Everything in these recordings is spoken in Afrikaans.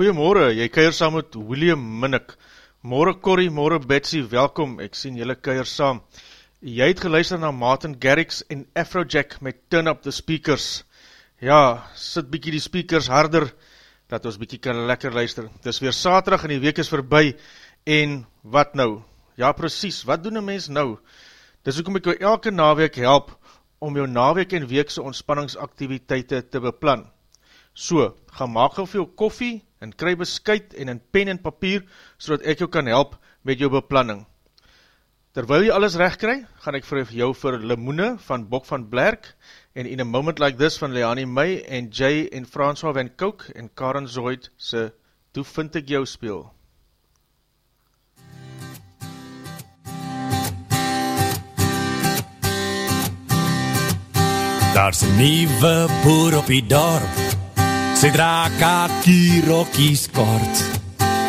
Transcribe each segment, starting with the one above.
Goeiemôre, jy kuier saam met William Minnick. Môre Corrie, môre Betsy, welkom, ek sien julle kuier saam. Jy het geluister na Martin Garrix en Afrojack met Turn Up The Speakers. Ja, sit bykie die speakers harder, dat ons bykie kan lekker luister. Dis weer saterdag en die week is verby, en wat nou? Ja, precies, wat doen een mens nou? Dis ook om ek jou elke naweek help, om jou naweek en weekse ontspanningsaktiviteite te beplan. So, ga maak vir jou koffie, en kry beskuit en een pen en papier, so ek jou kan help met jou beplanning. Terwyl jy alles recht kry, gaan ek vir jou vir Limoene van Bok van Blerk, en In a Moment Like This van Leani May, en Jay en François Van Kouk, en Karen Zoid, se Toe Vind Ek Jou speel. Daar's 'n nuwe boer op die dorp. Sy dra kaartjie kort.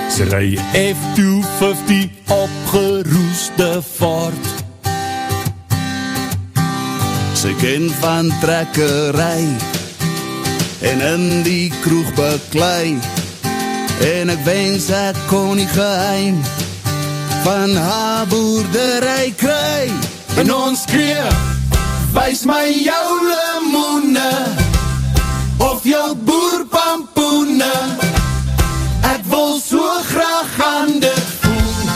Sy ry F250 opgeroeste Ford. Sy ken van trekkery en in die kroeg beklei. En ek wens ek kon die geheim van haar boerdery kry. En ons skree, wys my jou limoene of jou boerpampoene. Ek wil so graag aan dit voel.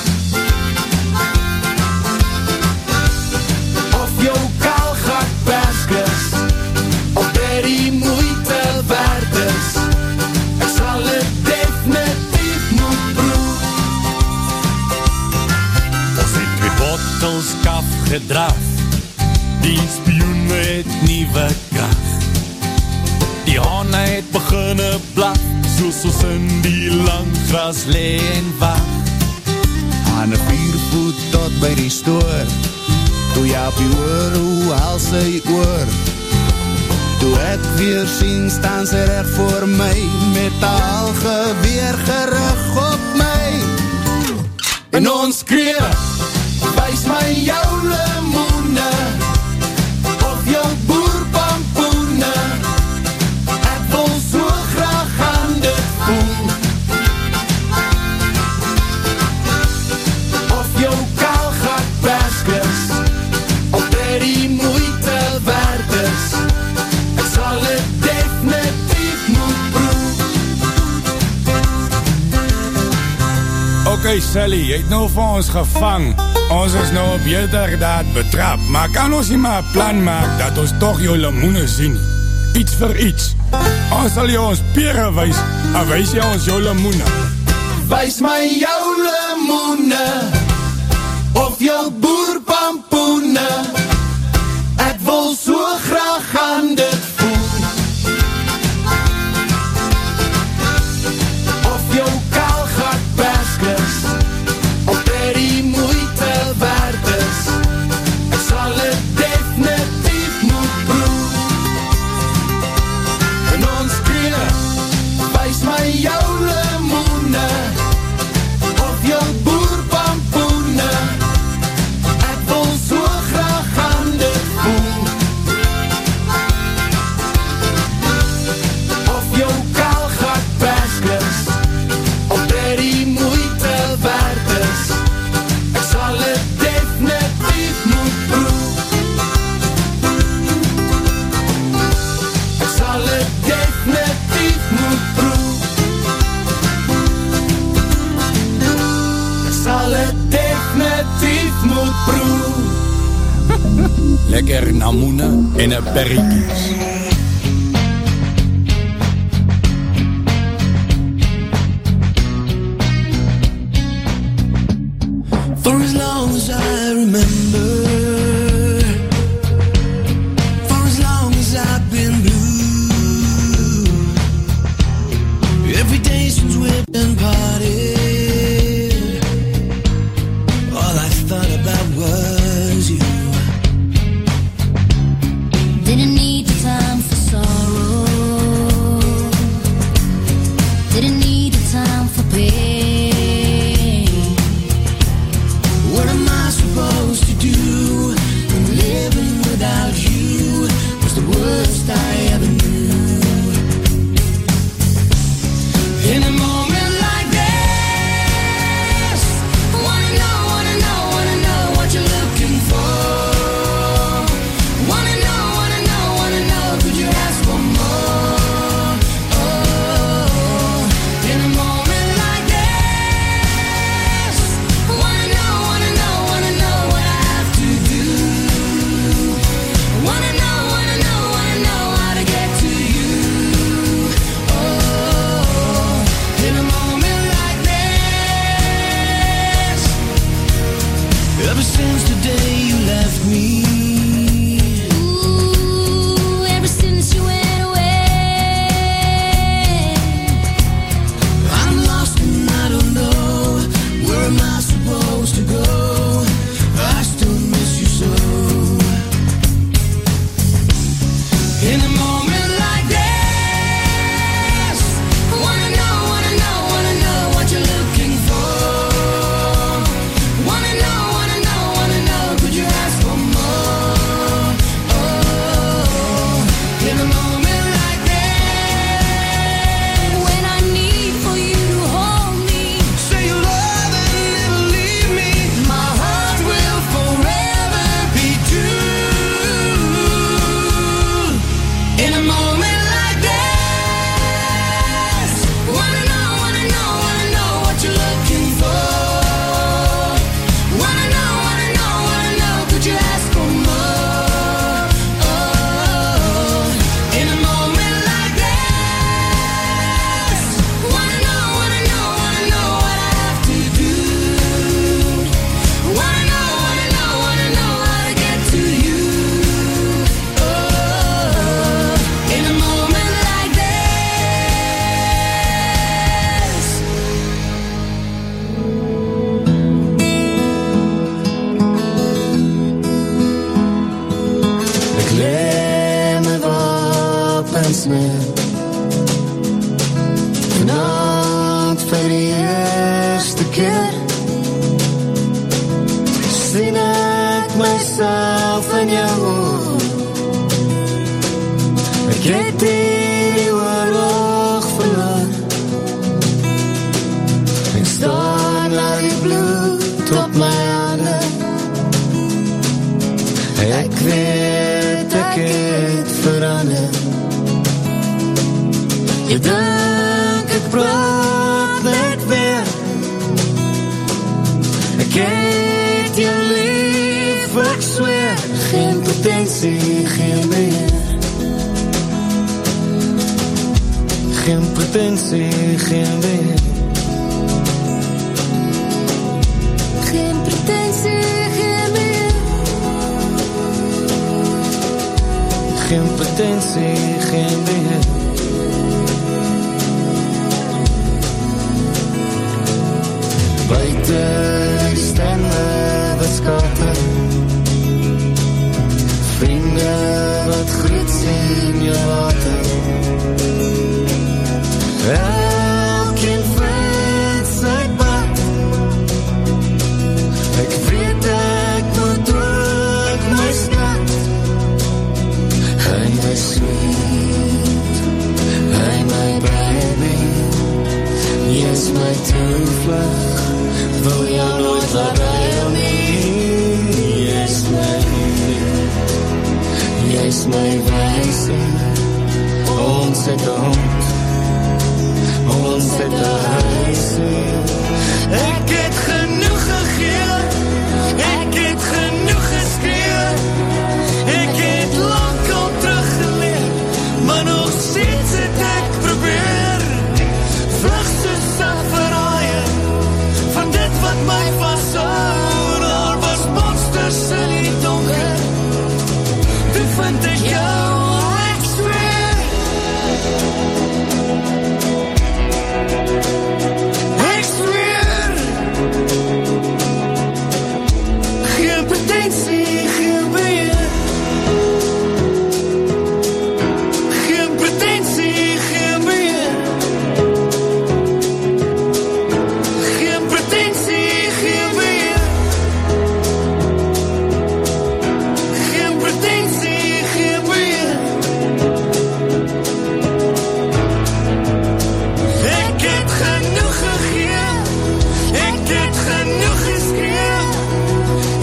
Of jou kaalgat perskes Of dit die moeite werd is Ek sal het definitief moet proef Ons het twee bottels kaf gedraf. Die spioen het nuwe krag. Soos in die lang gras lê en wag. Aan een viervoet tot by die stoor. Toe jy op die oor, hoe haal sy oor? Toe ek weer sien, staan sy recht voor my Met al geweer gerig op my. En ons skree, wys my jou limoene Sally, jy het nou vir ons gevang Ons is nou op heterdaad betrap, maar kan ons nie maar plan maak dat ons toch jou limoene sien? Iets vir iets. Ons sal jou ons pere wees, en wees jy ons jou limoene. Wees my jou limoene, of jou boerpampoene, lekker namoene en een perriekies.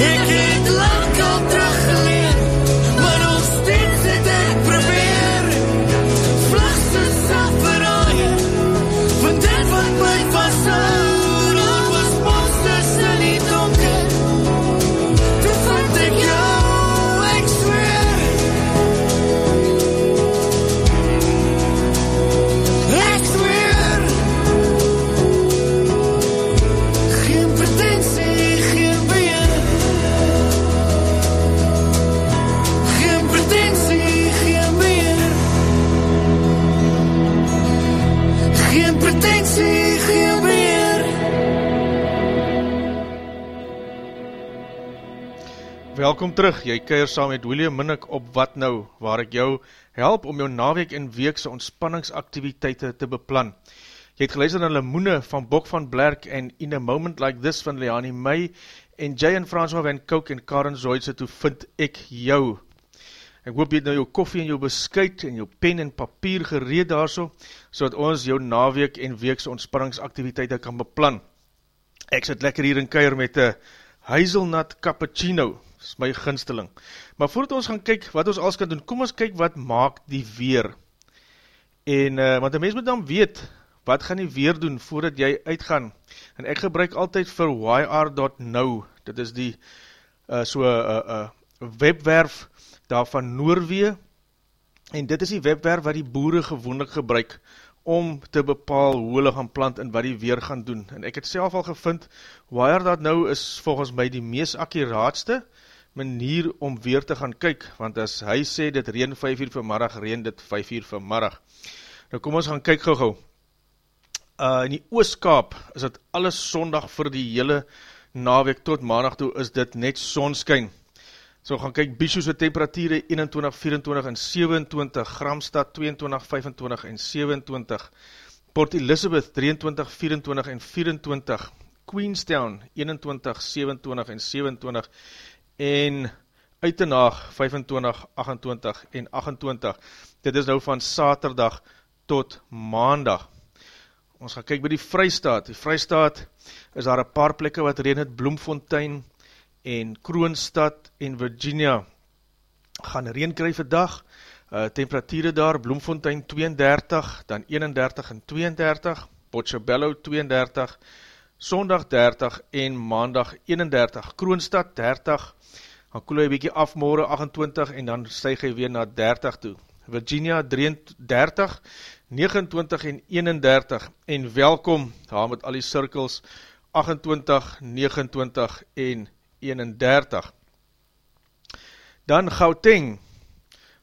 Ek het Welkom terug, jy keir saam met William Minnick op Wat Nou, waar ek jou help om jou naweek en weekse ontspanningsaktiviteite te beplan. Jy het geluister na Limoene van Bok van Blerk en In a Moment Like This van Leani May en Jay en François van Kouk en Karen Zoidse toe vind ek jou. Ek hoop jy het nou jou koffie en jou beskuit en jou pen en papier gereed daarso, so dat ons jou naweek en weekse ontspanningsaktiviteite kan beplan. Ek sit lekker hier in keir met een hazelnut cappuccino, is my ginsteling. Maar voordat ons gaan kyk wat ons alles kan doen, kom ons kyk wat maak die weer. En, uh, want die mens moet dan weet, wat gaan die weer doen voordat jy uitgaan. En ek gebruik altyd vir yr.now, dit is die uh, so uh, uh, webwerf daar van Noorwee, en dit is die webwerf wat die boere gewoonlik gebruik, om te bepaal hoe hulle gaan plant en wat die weer gaan doen. En ek het self al gevind, Wire.now is volgens my die mees akkuraatste manier om weer te gaan kyk, want as hy sê dit reen 5 uur vanmiddag, reen dit 5 uur vanmiddag. Nou kom ons gaan kyk gauw gauw. Uh, in die Ooskaap is dit alles sondag vir die hele naweek tot maandag toe is dit net sonskyn. So gaan kyk Bishoes wat temperatuur 21, 24 en 27, Gramstad 22, 25 en 27, Port Elizabeth 23, 24 en 24, Queenstown 21, 27 en 27 en Uitenaag 25, 28 en 28. Dit is nou van saterdag tot maandag. Ons gaan kyk by die Vrystaat. Die Vrystaat is daar een paar plekke wat reen het, Bloemfontein en Kroonstad en Virginia gaan reen kry vandag. Uh, temperatuurde daar, Bloemfontein 32, dan 31 en 32, Botshabello 32, Sondag 30 en Maandag 31, Kroonstad 30, dan koel hy bykie af morgen 28 en dan stuig hy weer na 30 toe. Virginia 30, 29 en 31 en welkom, daar met al die cirkels 28, 29 en 31. Dan Gauteng,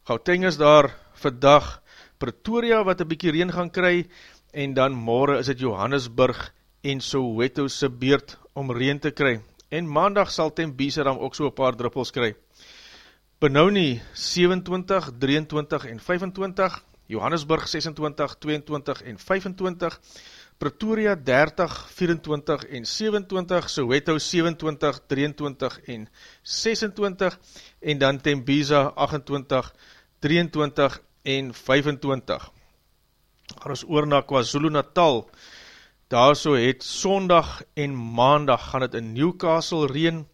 Gauteng is daar vandag Pretoria wat een bykie reen gaan kry en dan morgen is het Johannesburg en Soweto se beurt om reen te kry. En maandag sal Tembisa dan ook so een paar druppels kry. Benoni 27, 23 en 25, Johannesburg 26, 22 en 25, Pretoria 30, 24 en 27, Soweto 27, 23 en 26, en dan Tembisa 28, 23 en 25. Gaan ons oor na KwaZulu Natal, daar so het sondag en maandag gaan het in Newcastle reen,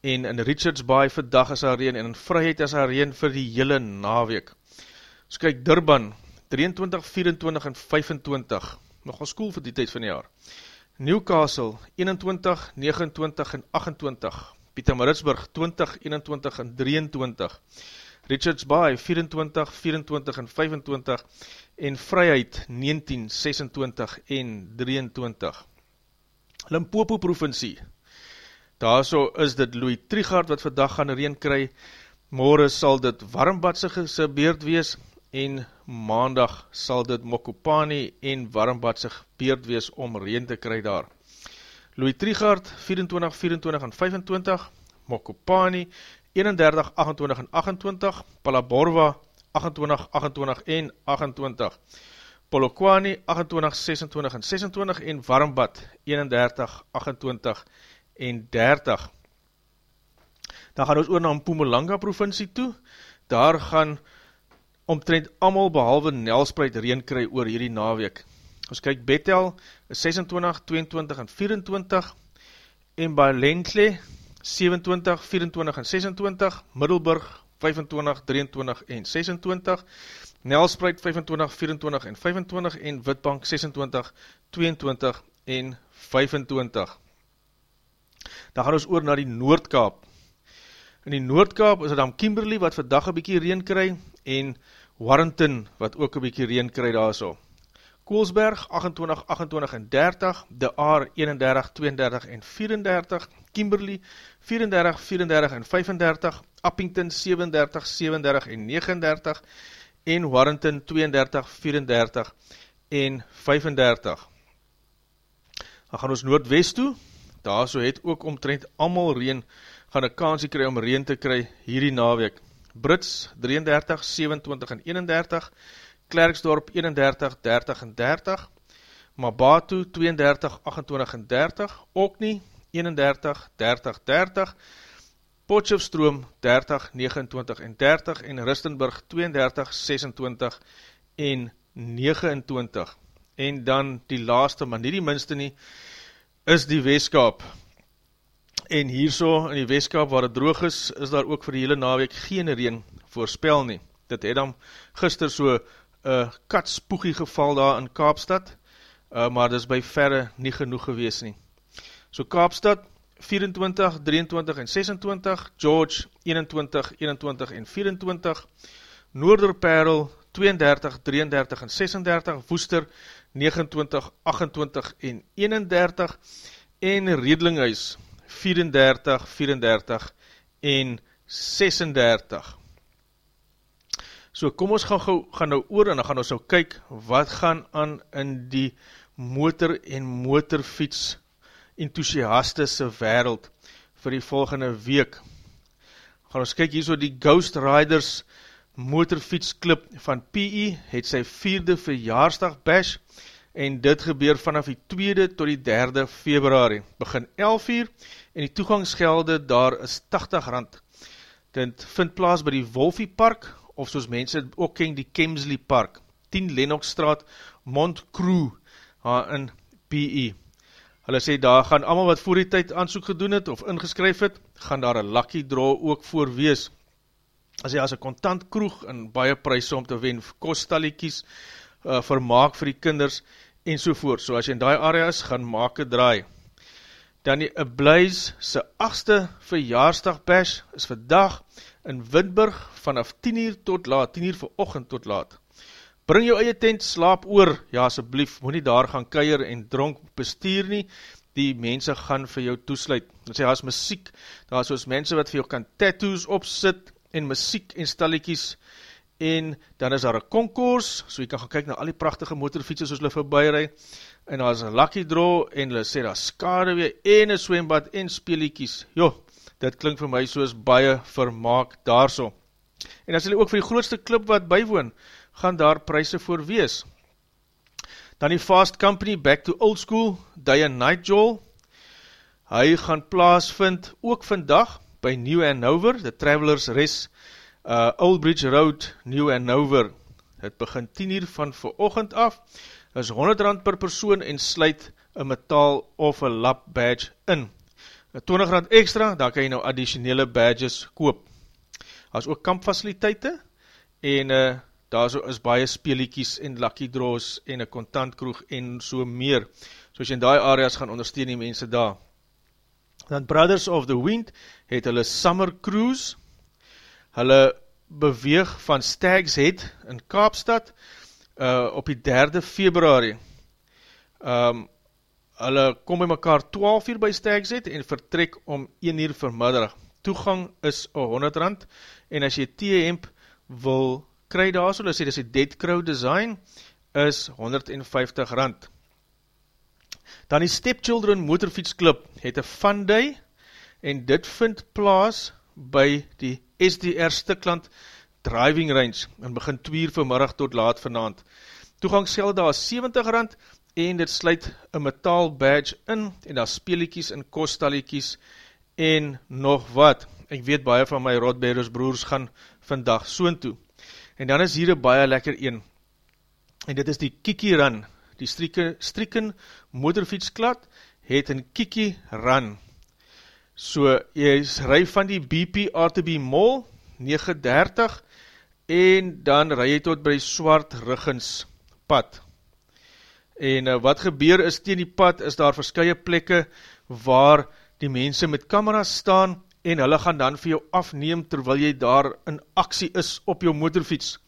en in Richards Bay vir dag is daar reen, en in Vryheid is daar reen vir die hele naweek. So kyk, Durban, 23, 24 en 25, nogal school vir die tyd van die jaar. Newcastle, 21, 29 en 28, Pieter Maritsburg, 20, 21 en 23, Richards Bay, 24, 24 en 25, en Vryheid, 19, 26 en 23. Limpopo provincie, daar so is dit Louis Trigard wat vandag gaan reen kry, morgen sal dit Warmbadse beerd wees, en maandag sal dit Mokopani en Warmbadse beerd wees om reen te kry daar. Louis Trigard, 24, 24 en 25, Mokopani, 31, 28 en 28, Palaborwa, 28, 28 en 28, Polokwane, 28, 26 en 26, en Warmbad, 31, 28 en 30. Dan gaan ons oor na Mpumalanga provincie toe, daar gaan omtrent amal behalwe Nelspreid reen kry oor hierdie naweek. Ons kyk Bethel, 26, 22 en 24, en by Lentle, 27, 24 en 26, Middelburg, 25, 23 en 26, Nelspreid, 25, 24 en 25, en Witbank, 26, 22 en 25 dan gaan ons oor na die Noordkaap. In die Noordkaap is het dan Kimberley wat vandag een bykie reen kry, en Warrington wat ook een bykie reen kry daar so. Koolsberg 28, 28 en 30, De Aar 31, 32 en 34, Kimberley 34, 34 en 35, Uppington 37, 37 en 39, en Warrington 32, 34 en 35. Dan gaan ons Noordwest toe, daar so het ook omtrent amal reen gaan een kansie kry om reen te kry hierdie naweek. Brits 33, 27 en 31, Klerksdorp 31, 30 en 30, Mabatu 32, 28 en 30, Okni 31, 30, 30, Potjofstroom 30, 29 en 30 en Ristenburg 32, 26 en 29. En dan die laaste, maar nie die minste nie, is die weeskap. En hierso in die weeskap waar het droog is, is daar ook vir die hele naweek geen reen voorspel nie. Dit het dan gister so uh, katspoegie geval daar in Kaapstad, uh, maar dit is by verre nie genoeg gewees nie. So Kaapstad 24, 23 en 26, George 21, 21 en 24, Noorderperl 32, 33 en 36, Woester 29, 28 en 31 en Redlinghuis 34, 34 en 36. So kom ons gaan, gaan nou oor en dan gaan ons nou kyk wat gaan aan in die motor en motorfiets enthousiastische wereld vir die volgende week. Gaan ons kyk hier so die Ghost Riders motorfietsklip van PE het sy vierde verjaarsdag bash en dit gebeur vanaf die 2de tot die 3de februari. Begin 11 uur en die toegangsgelde daar is 80 rand. Dit vind plaas by die Wolfie Park of soos mense ook ken die Kemsley Park, 10 Lennoxstraat, Montcrew, in PE. Hulle sê daar gaan allemaal wat voor die tyd aansoek gedoen het of ingeskryf het, gaan daar een lucky draw ook voor wees. As jy as een kontant kroeg en baie prijs om te wen, kostaliekies, uh, vermaak vir die kinders, en sovoort. So as jy in die area is, gaan maak een draai. Dan die Ablaze se 8ste verjaarsdag bash is vandag in Windburg vanaf 10 uur tot laat, 10 uur vir ochend tot laat. Bring jou eie tent, slaap oor, ja asjeblief, moet nie daar gaan keier en dronk bestuur nie, die mense gaan vir jou toesluit. Dan sê, daar is muziek, daar is soos mense wat vir jou kan tattoos opsit, en muziek en stalliekies, en dan is daar een concours, so jy kan gaan kyk na al die prachtige motorfietses soos hulle voorbij rijd, en daar is een lucky draw, en hulle sê daar skadewee, en een swembad, en speeliekies, jo, dit klink vir my soos baie vermaak daar so. En as hulle ook vir die grootste club wat bywoon, gaan daar prijse voor wees. Dan die Fast Company, Back to Old School, Diane Nightjol, hy gaan plaas vind, ook vandag, by New Hanover, The Travelers Rest, uh, Old Bridge Road, New Hanover, het begin 10 uur van verochend af, is 100 rand per persoon en sluit een metaal of een lap badge in. 20 rand extra, daar kan jy nou additionele badges koop. Is ook kampfaciliteite en uh, daar so is baie speeliekies en lucky draws en een contantkroeg en so meer. So as jy in die areas gaan ondersteun die mense daar. Dan Brothers of the Wind het hulle Summer Cruise. Hulle beweeg van Stags Head in Kaapstad uh, op die 3de februari. Um, hulle kom by mekaar 12 uur by Stags Head en vertrek om 1 uur vermiddag. Toegang is 100 rand en as jy T-hemp wil kry daar so, hulle sê dis die Dead Crow design, is 150 rand. Dan die Stepchildren Motorfietsclub het een fun day en dit vind plaas by die SDR Stikland driving range en begin 2 uur vanmiddag tot laat vanavond. Toegangsgeld daar is 70 rand en dit sluit een metaal badge in en daar speeliekies en kostaliekies en nog wat. Ek weet baie van my Rodberus broers gaan vandag soon toe. En dan is hier een baie lekker een en dit is die Kiki Run. Die strieken, strieken motorfietsklad het een Kiki Run. So, jy rij van die BP RTB Mall 930 en dan rij jy tot by Swart Ruggens pad. En uh, wat gebeur is, teen die pad is daar verskye plekke waar die mense met kameras staan en hulle gaan dan vir jou afneem terwyl jy daar in aksie is op jou motorfiets.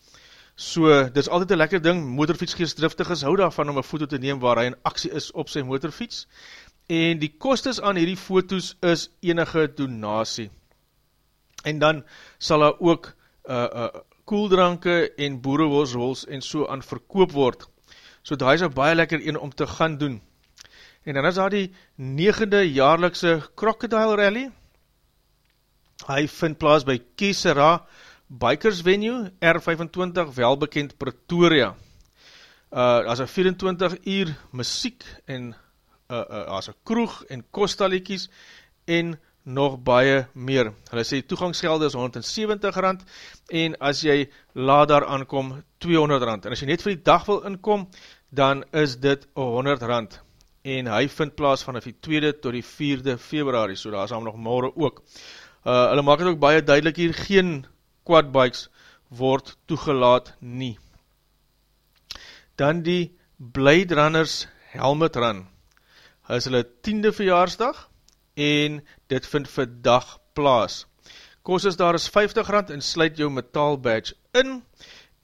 So, dit is altyd een lekker ding, motorfietsgeestdriftig is, hou daarvan om een foto te neem waar hy in aksie is op sy motorfiets. En die kostes aan hierdie foto's is enige donatie. En dan sal daar ook uh, uh, koeldranke en boereworsrols en so aan verkoop word. So daar is een baie lekker een om te gaan doen. En dan is daar die negende jaarlikse Crocodile Rally. Hy vind plaas by Kesera Bikers Venue, R25, welbekend Pretoria. Uh, as een 24 uur muziek en uh, uh, as een kroeg en kostaliekies en nog baie meer. Hulle sê toegangsgelde is 170 rand en as jy laat daar aankom 200 rand. En as jy net vir die dag wil inkom, dan is dit 100 rand. En hy vind plaas vanaf die 2de tot die 4de februari, so daar is nog morgen ook. Uh, hulle maak het ook baie duidelik hier, geen quadbikes word toegelaat nie. Dan die Blade Runners Helmet Run. Hy is hulle 10de verjaarsdag, en dit vind vir dag plaas. Kost is daar is 50 rand en sluit jou metaal badge in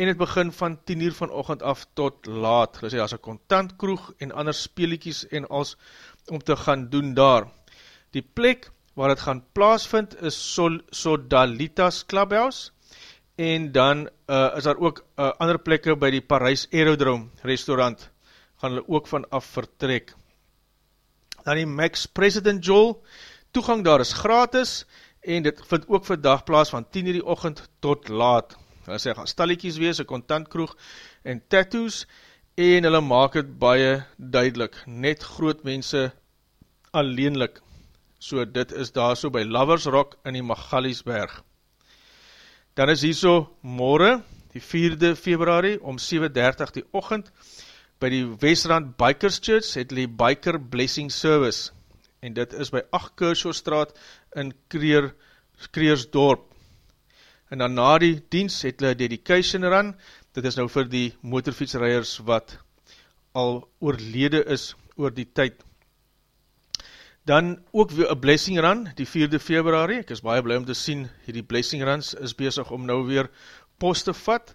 en het begin van 10 uur van ochend af tot laat. Hulle sê as een kontant kroeg en ander speeliekies en als om te gaan doen daar. Die plek waar het gaan plaasvind is Sol Sodalitas Clubhouse en dan uh, is daar ook uh, ander plekke by die Parijs Aerodrome restaurant gaan hulle ook van af vertrek dan die Max President Joel, toegang daar is gratis, en dit vind ook vir dag plaas van 10 uur die ochend tot laat. Hulle sê, gaan stalliekies wees, een contantkroeg en tattoos, en hulle maak het baie duidelik, net groot mense alleenlik. So dit is daar so by Lovers Rock in die Magaliesberg. Dan is hier so morgen, die 4de februari, om 7.30 die ochend, by die Westrand Bikers Church het die Biker Blessing Service en dit is by 8 Kershaw straat in Kreer, Kreersdorp en dan na die dienst het hulle dedication run dit is nou vir die motorfietsrijders wat al oorlede is oor die tyd Dan ook weer een Blessing Run, die 4de februari. Ek is baie blij om te sien, hierdie Blessing Runs is bezig om nou weer post te vat.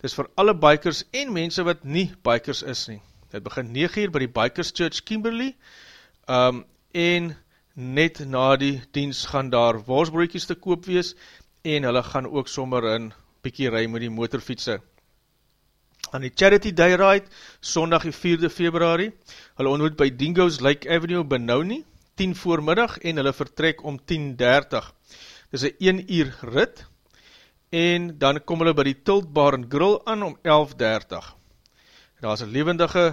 Dit is vir alle bikers en mense wat nie bikers is nie. Dit begin 9 uur by die Bikers Church Kimberley, um, en net na die diens gaan daar worsbroekies te koop wees, en hulle gaan ook sommer in bykie rij met die motorfietsen. Aan die Charity Day Ride, sondag die 4de februari, hulle ontmoet by Dingo's Lake Avenue Benoni, 10 voormiddag, en hulle vertrek om 10.30. Dit is een 1 uur rit, en dan kom hulle by die Tilt Bar and Grill aan om 11.30. Daar is een levendige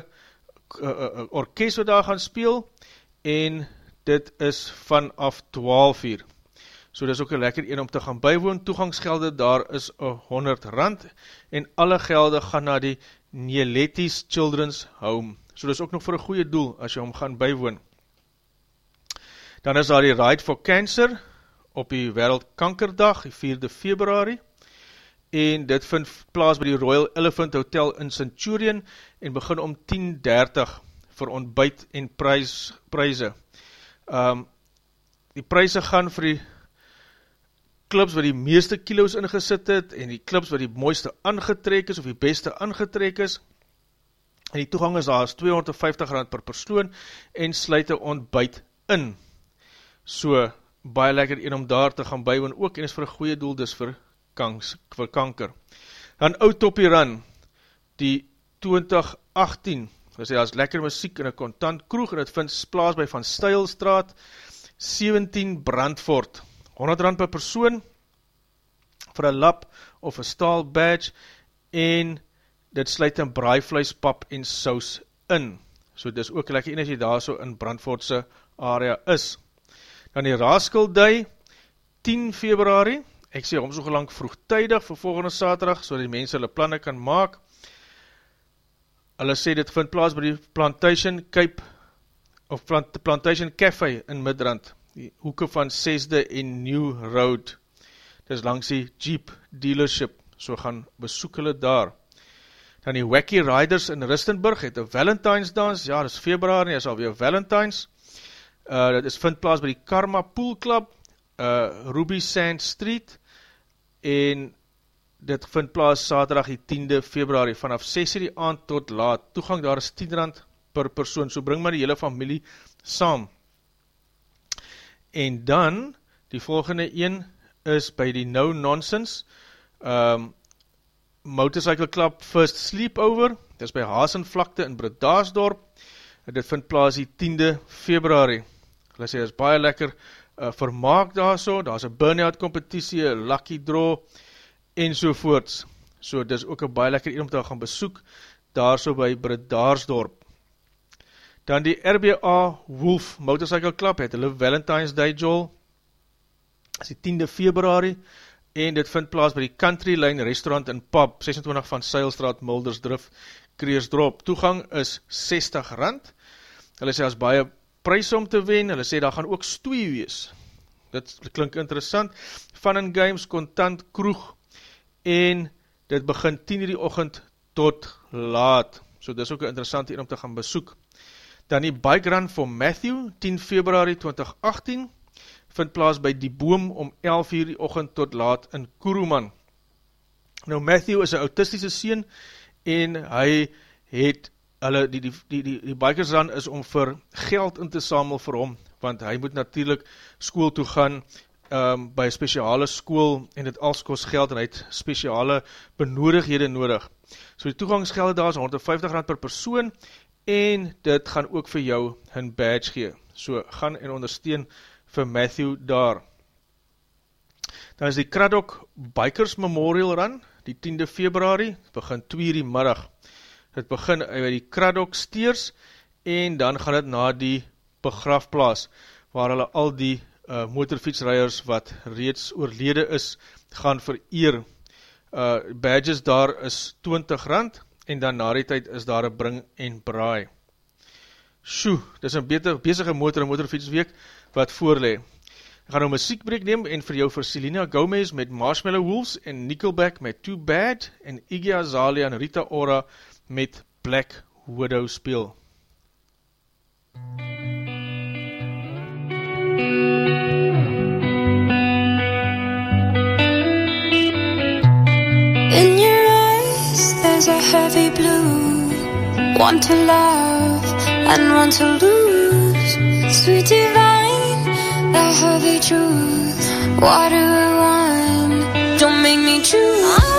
uh, uh, orkest wat daar gaan speel, en dit is vanaf 12 uur. So dit is ook een lekker een om te gaan bywoon, toegangsgelde daar is 100 rand, en alle gelde gaan na die Nieletties Children's Home. So dit is ook nog vir een goeie doel, as jy hom gaan bywoon. Dan is daar die Ride for Cancer, op die Wereldkankerdag, die 4de februari, en dit vind plaas by die Royal Elephant Hotel in Centurion en begin om 10.30 vir ontbijt en prijs, prijse. Um, die prijse gaan vir die clubs wat die meeste kilo's ingesit het en die clubs wat die mooiste aangetrek is of die beste aangetrek is. En die toegang is daar is 250 rand per persoon en sluit een ontbijt in. So, baie lekker een om daar te gaan bywoon ook en is vir een goeie doel, dis vir kanks, vir kanker. Dan Oud Toppie Run, die 2018, dus daar is lekker muziek in een kontant kroeg, en het vind plaas by Van Stijlstraat, 17 Brandvoort, 100 rand per persoon, vir een lap of een staal badge, en dit sluit een braaivleespap en saus in. So dit is ook lekker en as jy daar so in Brandvoortse area is. Dan die Raaskeldui, 10 februari, ek sê om so gelang vroegtijdig vir volgende saterdag, so die mense hulle planne kan maak. Hulle sê dit vind plaas by die Plantation Cape, of Plant, Plantation Cafe in Midrand, die hoeke van 6de en New Road. Dit is langs die Jeep dealership, so gaan besoek hulle daar. Dan die Wacky Riders in Ristenburg het een Valentine's dance, ja, dit is februari, is alweer Valentine's. Uh, dit is vind plaas by die Karma Pool Club, uh, Ruby Sand Street en dit vind plaas saterdag die 10de februari vanaf 6 uur die aand tot laat. Toegang daar is 10 rand per persoon, so bring maar die hele familie saam. En dan, die volgende een is by die No Nonsense um, Motorcycle Club First Sleepover, dit is by Hasenvlakte in Bredasdorp, en dit vind plaas die 10de februari. Hulle sê, dit is baie lekker, uh, vermaak daar so, daar is een burn-out competitie, een lucky draw, en sovoorts. So, dit is ook een baie lekker een om te gaan besoek, daar so by Bredaarsdorp. Dan die RBA Wolf Motorcycle Club, het hulle Valentine's Day Joel, is die 10de februari, en dit vind plaas by die Country Line Restaurant en Pub, 26 van Seilstraat, Muldersdrift, Kreersdrop. Toegang is 60 rand. Hulle sê, as baie prijs om te wen, hulle sê, daar gaan ook stoei wees. Dit klink interessant. Fun and Games, kontant, kroeg, en dit begin 10 uur die ochend tot laat. So dit is ook een interessant hier om te gaan besoek. Dan die Bike Run for Matthew, 10 februari 2018, vind plaas by die boom om 11 uur die ochend tot laat in Kuruman. Nou Matthew is een autistische sien, en hy het hulle, die, die, die, die, die bikers run is om vir geld in te samel vir hom, want hy moet natuurlijk school toe gaan, um, by speciale school, en dit als kost geld, en hy het speciale benodighede nodig. So die toegangsgelde daar is 150 rand per persoon, en dit gaan ook vir jou hun badge gee. So gaan en ondersteun vir Matthew daar. Dan is die Kraddock Bikers Memorial Run, die 10de februari, begin 2 uur die middag. Het begin by die Kraddock Steers en dan gaan het na die begrafplaas waar hulle al die uh, motorfietsrijders wat reeds oorlede is, gaan vereer. Uh, badges daar is 20 rand en dan na die tyd is daar een bring en braai. Sjoe, dit is een bezige motor en motorfietsweek wat voorlee. Ek gaan nou muziekbreek neem en vir jou vir Selena Gomez met Marshmallow Wolves en Nickelback met Too Bad en Iggy Azalea en Rita Ora met Black Widow speel. MUZIEK is a heavy blue. One to love and one to lose. Sweet divine, the heavy truth. Water want? don't make me choose.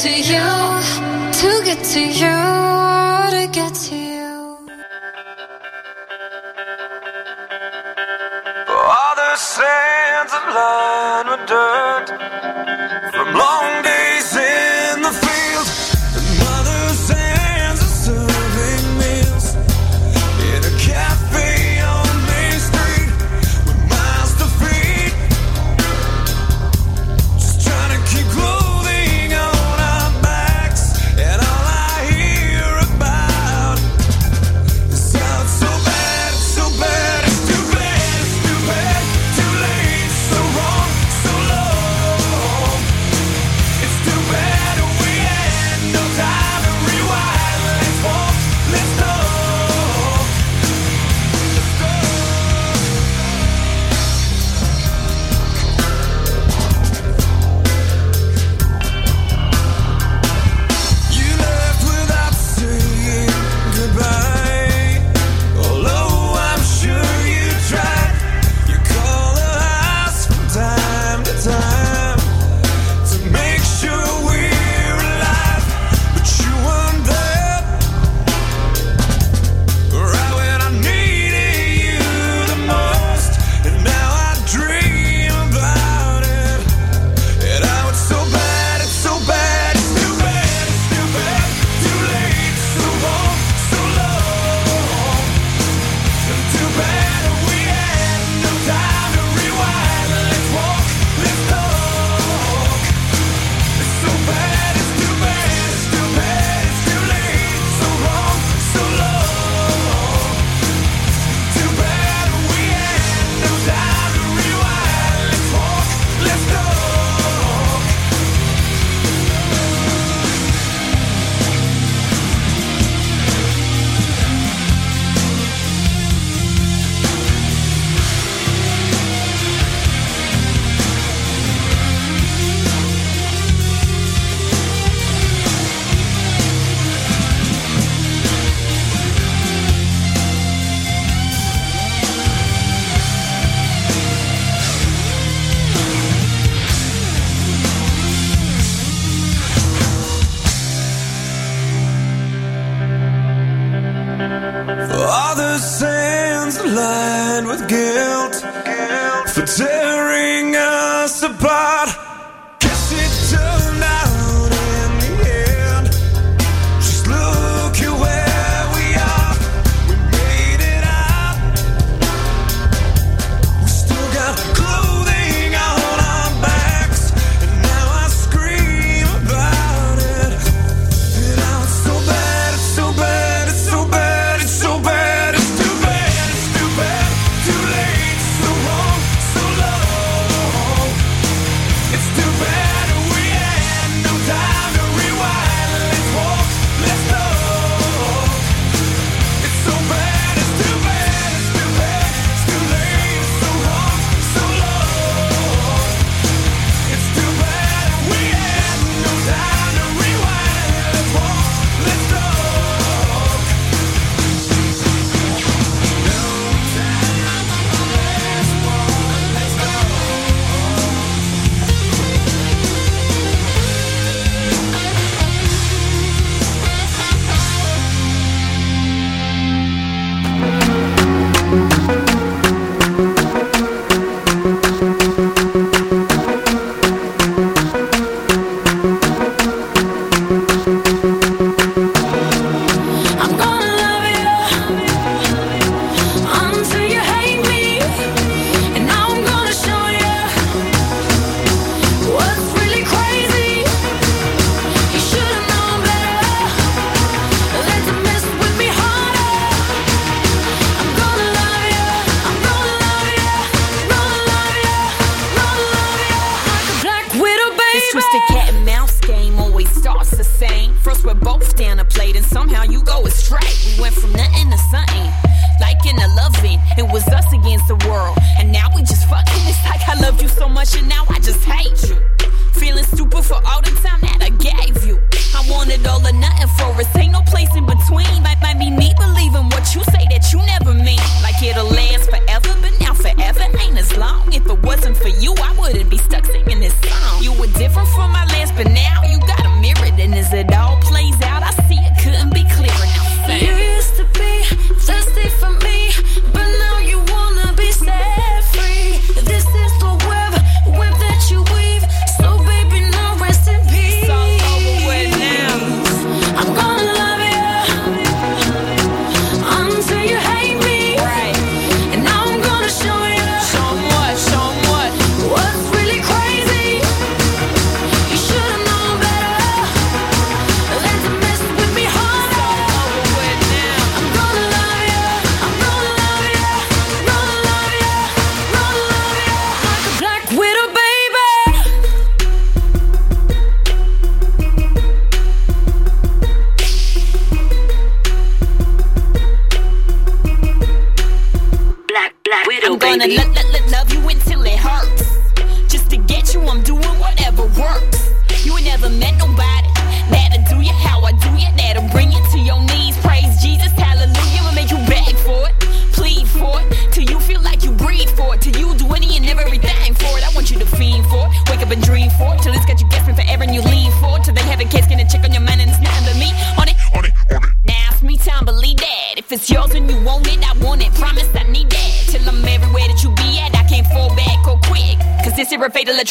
to you, to get to you, to get to you. All the sands of line were dirt.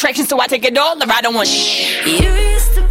attraction, so I take it all or I don't want shh. You used to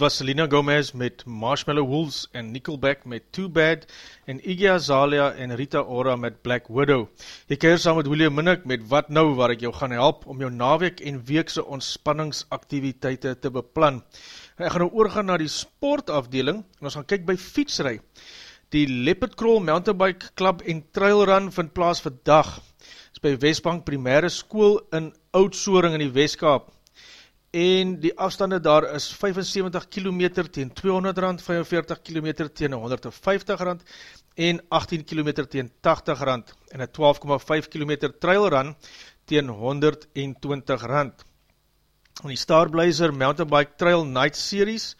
was Selena Gomez met Marshmallow Wolves en Nickelback met Too Bad en Iggy Azalea en Rita Ora met Black Widow. Jy keer saam met William Minnick met Wat Nou waar ek jou gaan help om jou naweek en weekse ontspanningsaktiviteite te beplan. En ek gaan nou oorgaan na die sportafdeling en ons gaan kyk by fietsry. Die Leopard Crawl Mountainbike Club en Trail Run vind plaas vandag. Dit is by Westbank Primaire School in Oudsoring in die Westkaap en die afstande daar is 75 km teen 200 rand, 45 km teen 150 rand en 18 km teen 80 rand en een 12,5 km trail run teen 120 rand. En die Starblazer Mountainbike Trail Night Series,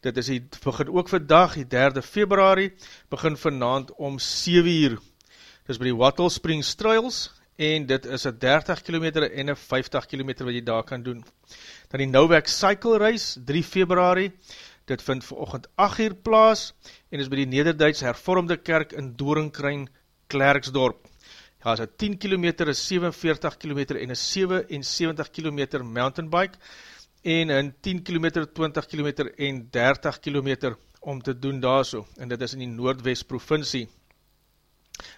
dit is die, begin ook vandag, die 3de februari, begin vanavond om 7 uur. Dit is by die Wattle Springs Trails en dit is een 30 km en een 50 km wat jy daar kan doen. Dan die Novak Cycle Race, 3 februari, dit vind vir ochend 8 uur plaas, en is by die Nederduits hervormde kerk in Dorenkruin, Klerksdorp. Ja, is 10 km, is 47 km en is 77 km mountainbike, en in 10 km, 20 km en 30 km om te doen daar so, en dit is in die Noordwest provincie.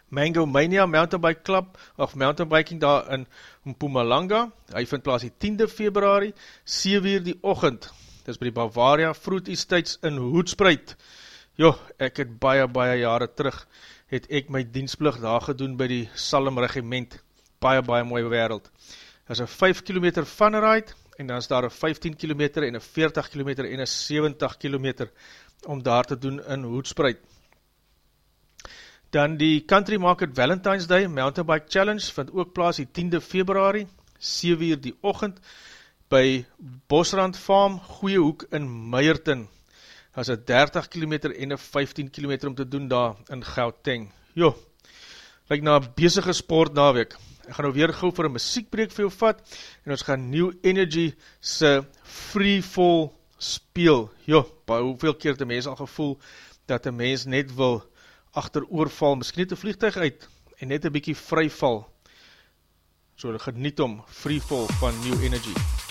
Mango Mania Mountainbike Club of mountainbiking daar in Mpumalanga. Hy vind plaas die 10de februari, 7 uur die ochend. Dit is by die Bavaria Fruit Estates in Hoedspruit. Jo, ek het baie, baie jare terug, het ek my dienstplig daar gedoen by die Salem Regiment. Baie, baie mooie wereld. Dit is een 5 km fun ride, en dan is daar een 15 km en een 40 km en een 70 km om daar te doen in Hoedspruit. Dan die Country Market Valentine's Day Mountainbike Challenge vind ook plaas die 10de februari, 7 uur die ochend, by Bosrand Farm, Goeiehoek in Meijerton. Dat is 30 km en 15 km om te doen daar in Gauteng. Jo, lyk na bezige sport naweek. Ek gaan nou weer gauw vir een muziekbreek vir jou vat, en ons gaan New Energy se Free Fall speel. Jo, by hoeveel keer het die mens al gevoel, dat die mens net wil achter oorval, miskien net een vliegtuig uit, en net een bykie vryval, so geniet om, freefall van New Energy.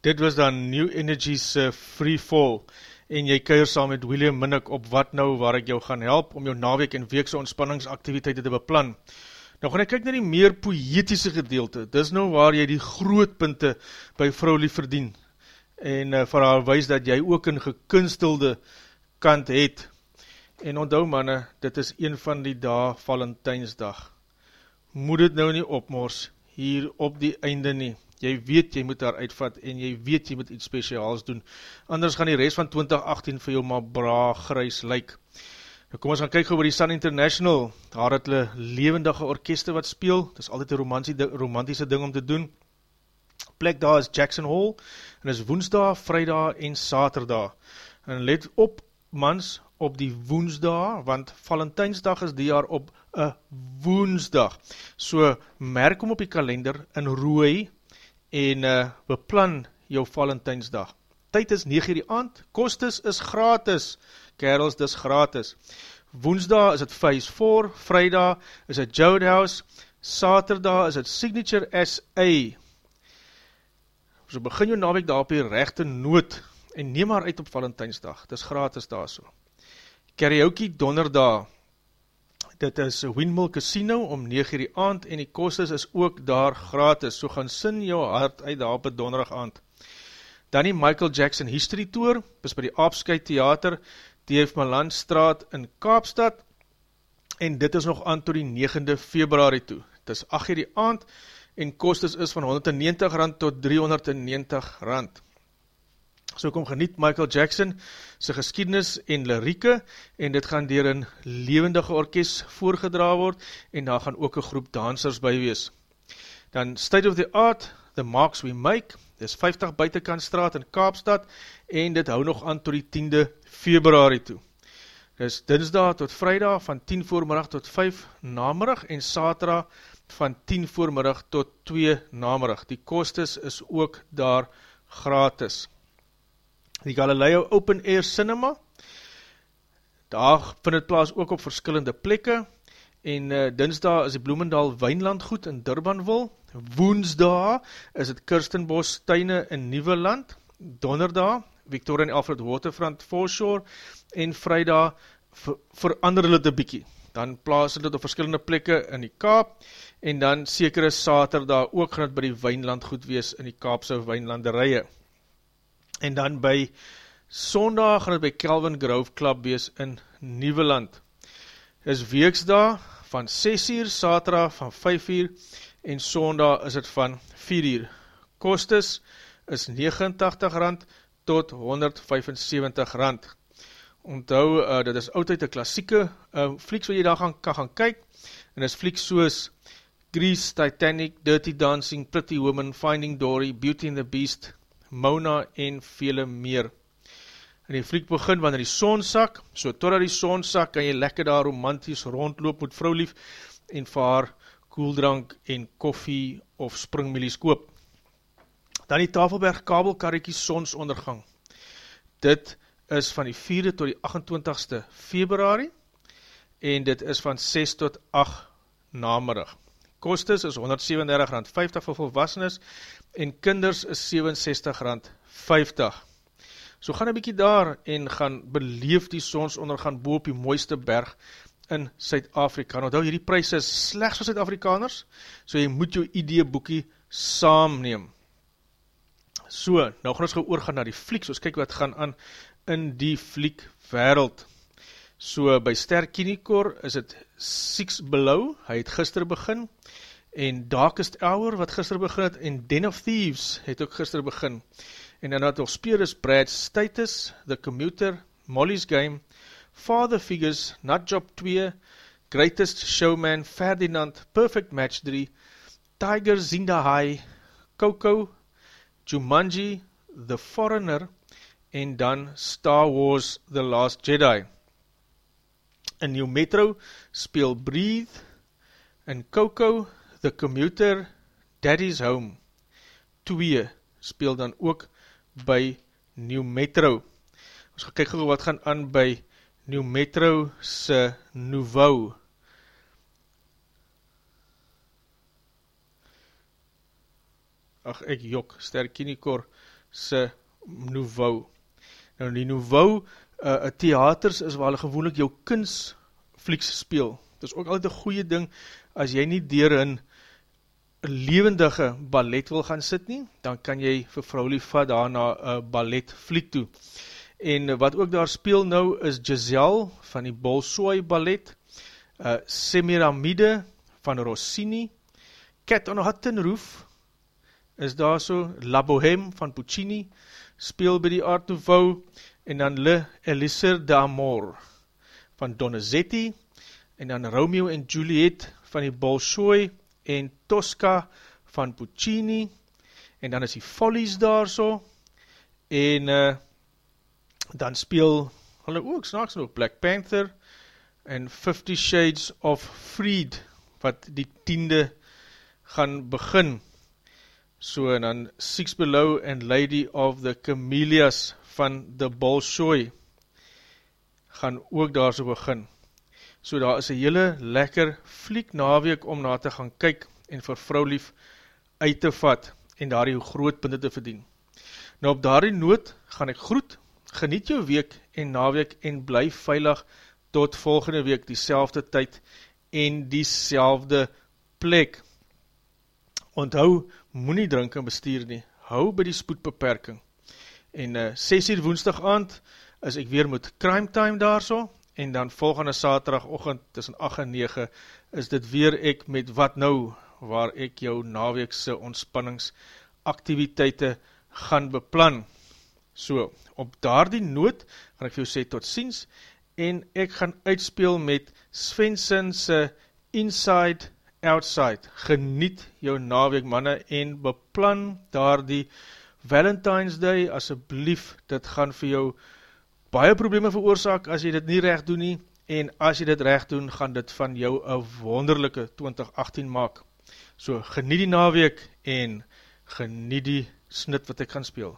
Dit was dan New Energy's Free Fall en jy keir saam met William Minnick op wat nou waar ek jou gaan help om jou naweek en weekse ontspanningsaktiviteite te beplan. Nou gaan ek kyk na die meer poëtische gedeelte, dis nou waar jy die grootpunte by vrou lief verdien en uh, vir haar wees dat jy ook een gekunstelde kant het. En onthou manne, dit is een van die dag Valentijnsdag. Moet het nou nie opmors, hier op die einde nie jy weet jy moet daar uitvat en jy weet jy moet iets speciaals doen, anders gaan die rest van 2018 vir jou maar bra grys lyk. Nou kom ons gaan kyk oor die Sun International, daar het hulle levendige orkeste wat speel, dit is altyd een romantiese ding om te doen. Plek daar is Jackson Hall, en is woensdag, vrijdag en saterdag. En let op, mans, op die woensdag, want Valentijnsdag is die jaar op een woensdag. So, merk om op die kalender in rooi, en uh, beplan jou Valentijnsdag. Tyd is 9 die aand, kostes is gratis, kerels dis gratis. Woensdag is het Phase 4, Vrijdag is het Jode House, Saterdag is het Signature SA. So begin jou naweek daar op die rechte noot en neem maar uit op Valentijnsdag, dis gratis daar so. Karaoke donderdag, dit is Windmill Casino om 9 uur die aand en die kostes is ook daar gratis, so gaan sin jou hart uit daar op het donderdag aand. Dan die Michael Jackson History Tour, is by die Aapsky Theater, die heeft Malandstraat in Kaapstad, en dit is nog aan to die 9de februari toe. Het is 8 uur die aand, en kostes is van 190 rand tot 390 rand. So kom geniet Michael Jackson sy geskiednis en lirieke en dit gaan dier een levendige orkest voorgedra word en daar gaan ook een groep dansers by wees. Dan State of the Art, The Marks We Make, dit is 50 buitenkantstraat in Kaapstad en dit hou nog aan tot die 10de februari toe. Dit is dinsdag tot vrijdag van 10 voormiddag tot 5 namerig en saterdag van 10 voormiddag tot 2 namerig. Die kostes is ook daar gratis die Galileo Open Air Cinema, daar vind het plaas ook op verskillende plekke, en uh, dinsdag is die Bloemendal Wijnland goed in Durbanville, woensdag is het Kirstenbos Tuine in Nieuweland, donderdag Victoria en Alfred Waterfront Foreshore, en vrijdag ver, verander hulle dit bykie, dan plaas hulle dit op verskillende plekke in die Kaap, en dan sekere saterdag ook gaan het by die Wijnland goed wees in die Kaapse Wijnlanderije en dan by sondag gaan het by Calvin Grove Club wees in Nieuweland. Is weeksdag van 6 uur, saterdag van 5 uur en sondag is het van 4 uur. Kostes is 89 rand tot 175 rand. Onthou, uh, dit is altyd een klassieke uh, flieks wat jy daar gaan, kan gaan kyk en is flieks soos Grease, Titanic, Dirty Dancing, Pretty Woman, Finding Dory, Beauty and the Beast, Mona en vele meer. En die fliek begin wanneer die son sak, so totdat die son sak, kan jy lekker daar romantisch rondloop met vrouwlief en vaar koeldrank en koffie of springmelies koop. Dan die Tafelberg kabelkarrekie sonsondergang. Dit is van die 4de tot die 28ste februari en dit is van 6 tot 8 namerig. Kostes is 137 rand 50 vir volwassenes en kinders is 67 rand 50. So gaan een bykie daar en gaan beleef die sonsondergaan bo op die mooiste berg in Suid-Afrika. Nou, hierdie prijs is slechts vir Suid-Afrikaners, so jy moet jou ideeboekie saam neem. So, nou gaan ons gaan oorgaan na die fliek, so ons kyk wat gaan aan in die fliek wereld. So, by Ster Kinikor is het 6 Below, hy het gister begin, en Darkest Hour wat gister begin het, en Den of Thieves het ook gister begin, en dan wat ons speer is Brad Status, The Commuter, Molly's Game, Father Figures, Nutjob 2, Greatest Showman, Ferdinand, Perfect Match 3, Tiger Zinda High, Coco, Jumanji, The Foreigner, en dan Star Wars The Last Jedi. In New Metro speel Breathe, in Coco, The Commuter, Daddy's Home, 2 speel dan ook by New Metro. Ons gaan kyk wat gaan aan by New Metro se Nouveau. Ach, ek jok, sterk Kinikor se Nouveau. Nou die Nouveau uh, theaters is waar hulle gewoonlik jou kunstflieks speel. Dit is ook altijd een goeie ding, as jy nie dier een levendige ballet wil gaan sit nie, dan kan jy vir vrou liefvat daar na een ballet fliek toe. En wat ook daar speel nou is Giselle van die Bolsoy ballet, uh, Semiramide van Rossini, Cat on Hutton Roof, is daar so, La Bohème van Puccini, speel by die Art Nouveau, en dan Le Elisir d'Amor van Donizetti, en dan Romeo en Juliet van die Bolshoi, en Tosca van Puccini, en dan is die Follies daar so, en uh, dan speel hulle ook snaaks nog Black Panther, en Fifty Shades of Freed, wat die tiende gaan begin, so en dan Six Below and Lady of the Camellias van The Bolshoi gaan ook daar so begin. So daar is een hele lekker fliek naweek om na te gaan kyk en vir vrou lief uit te vat en daar die groot punte te verdien. Nou op daar die noot gaan ek groet, geniet jou week en naweek en bly veilig tot volgende week die tyd en die plek. Onthou, moet nie drink en bestuur nie, hou by die spoedbeperking. En uh, 6 uur woensdag aand is ek weer met crime time daar so, en dan volgende saterdag ochend tussen 8 en 9 is dit weer ek met wat nou, waar ek jou naweekse ontspanningsaktiviteite gaan beplan. So, op daar die noot gaan ek vir jou sê tot ziens, en ek gaan uitspeel met Svensense Inside outside, geniet jou naweek manne en beplan daar die Valentine's Day, asjeblief, dit gaan vir jou baie probleme veroorzaak as jy dit nie recht doen nie, en as jy dit recht doen, gaan dit van jou een wonderlijke 2018 maak. So geniet die naweek en geniet die snit wat ek gaan speel.